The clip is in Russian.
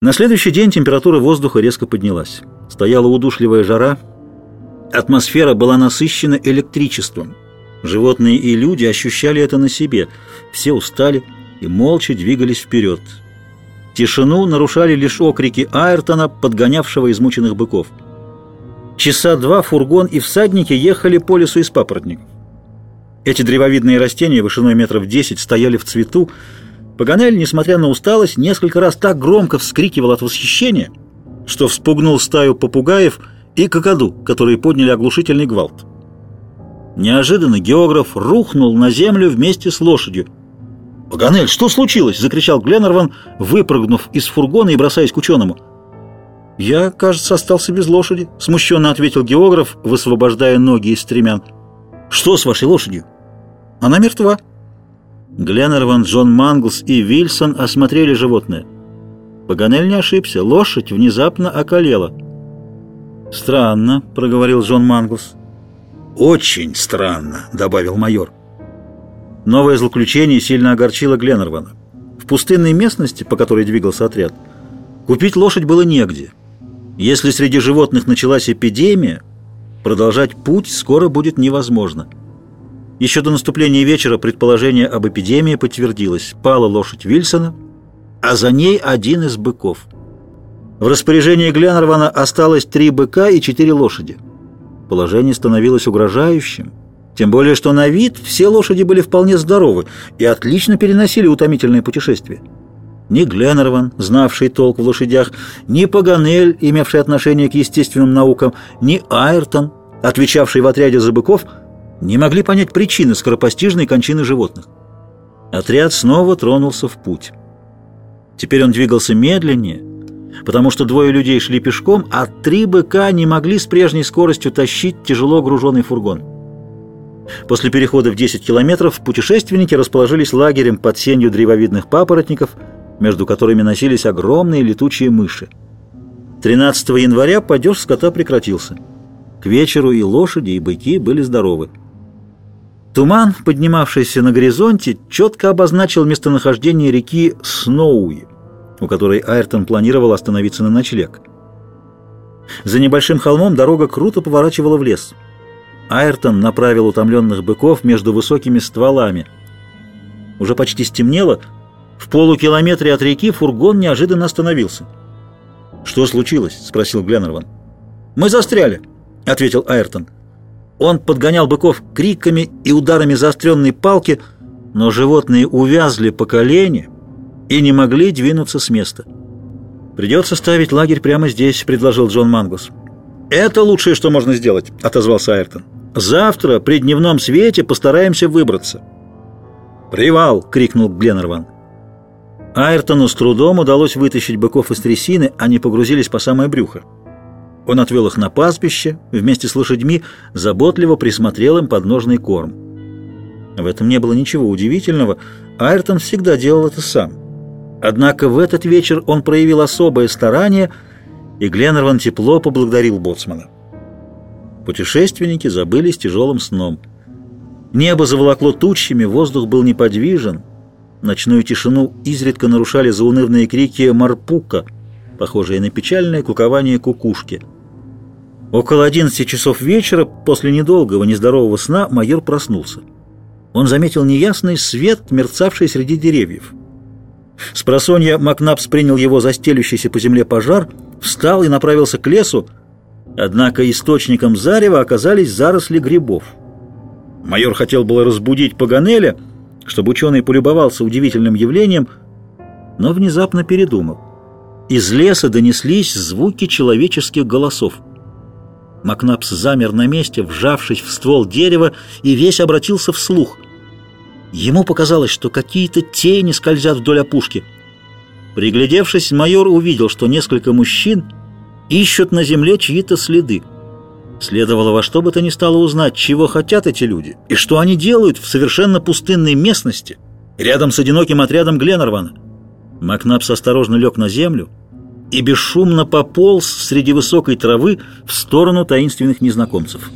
На следующий день температура воздуха резко поднялась. Стояла удушливая жара, атмосфера была насыщена электричеством. Животные и люди ощущали это на себе. Все устали и молча двигались вперед. Тишину нарушали лишь окрики Айртона, подгонявшего измученных быков. Часа два фургон и всадники ехали по лесу из папоротников. Эти древовидные растения вышиной метров десять стояли в цвету. Паганель, несмотря на усталость, несколько раз так громко вскрикивал от восхищения, что вспугнул стаю попугаев и какаду, которые подняли оглушительный гвалт. Неожиданно географ рухнул на землю вместе с лошадью. «Паганель, что случилось?» — закричал Гленнерван, выпрыгнув из фургона и бросаясь к ученому. «Я, кажется, остался без лошади», — смущенно ответил географ, высвобождая ноги из стремян. «Что с вашей лошадью?» «Она мертва». Гленнерван, Джон Манглс и Вильсон осмотрели животное. Паганель не ошибся, лошадь внезапно околела. «Странно», — проговорил Джон Манглс. «Очень странно», — добавил майор. Новое злоключение сильно огорчило Гленнервана. В пустынной местности, по которой двигался отряд, купить лошадь было негде. Если среди животных началась эпидемия, продолжать путь скоро будет невозможно. Еще до наступления вечера предположение об эпидемии подтвердилось. Пала лошадь Вильсона, а за ней один из быков. В распоряжении Гленнервана осталось три быка и четыре лошади. Положение становилось угрожающим, тем более что на вид все лошади были вполне здоровы и отлично переносили утомительные путешествия. Ни Гленнерван, знавший толк в лошадях, ни Паганель, имевший отношение к естественным наукам, ни Айртон, отвечавший в отряде за быков, не могли понять причины скоропостижной кончины животных. Отряд снова тронулся в путь. Теперь он двигался медленнее, потому что двое людей шли пешком, а три быка не могли с прежней скоростью тащить тяжело груженный фургон. После перехода в 10 километров путешественники расположились лагерем под сенью древовидных папоротников – между которыми носились огромные летучие мыши. 13 января падеж скота прекратился. К вечеру и лошади, и быки были здоровы. Туман, поднимавшийся на горизонте, четко обозначил местонахождение реки Сноуи, у которой Айртон планировал остановиться на ночлег. За небольшим холмом дорога круто поворачивала в лес. Айртон направил утомленных быков между высокими стволами. Уже почти стемнело, в полукилометре от реки фургон неожиданно остановился. «Что случилось?» — спросил Гленнерван. «Мы застряли», — ответил Айртон. Он подгонял быков криками и ударами заостренной палки, но животные увязли по колени и не могли двинуться с места. «Придется ставить лагерь прямо здесь», — предложил Джон Мангус. «Это лучшее, что можно сделать», — отозвался Айртон. «Завтра при дневном свете постараемся выбраться». «Привал!» — крикнул Гленнерван. Айртону с трудом удалось вытащить быков из трясины, они погрузились по самое брюхо. Он отвел их на пастбище, вместе с лошадьми заботливо присмотрел им подножный корм. В этом не было ничего удивительного, Айртон всегда делал это сам. Однако в этот вечер он проявил особое старание, и Гленнерван тепло поблагодарил боцмана. Путешественники забылись тяжелым сном. Небо заволокло тучами, воздух был неподвижен — Ночную тишину изредка нарушали заунывные крики «Марпука», похожие на печальное кукование кукушки. Около 11 часов вечера, после недолгого нездорового сна, майор проснулся. Он заметил неясный свет, мерцавший среди деревьев. С просонья Макнапс принял его за стелющийся по земле пожар, встал и направился к лесу, однако источником зарева оказались заросли грибов. Майор хотел было разбудить Паганеля, чтобы ученый полюбовался удивительным явлением, но внезапно передумал. Из леса донеслись звуки человеческих голосов. Макнапс замер на месте, вжавшись в ствол дерева, и весь обратился вслух. Ему показалось, что какие-то тени скользят вдоль опушки. Приглядевшись, майор увидел, что несколько мужчин ищут на земле чьи-то следы. Следовало во что бы то ни стало узнать, чего хотят эти люди и что они делают в совершенно пустынной местности, рядом с одиноким отрядом Гленнервана. Макнапс осторожно лег на землю и бесшумно пополз среди высокой травы в сторону таинственных незнакомцев.